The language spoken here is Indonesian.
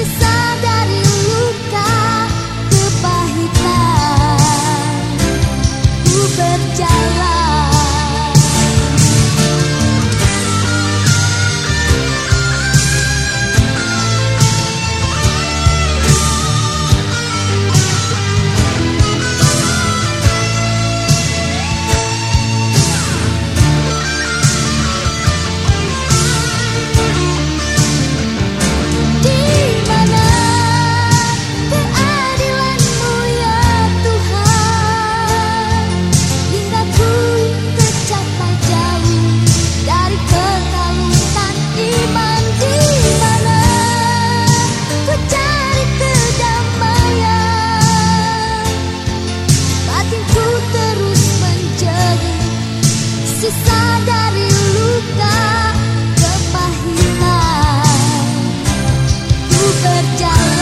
Esse sisa dari luka kepahitan ku berjalan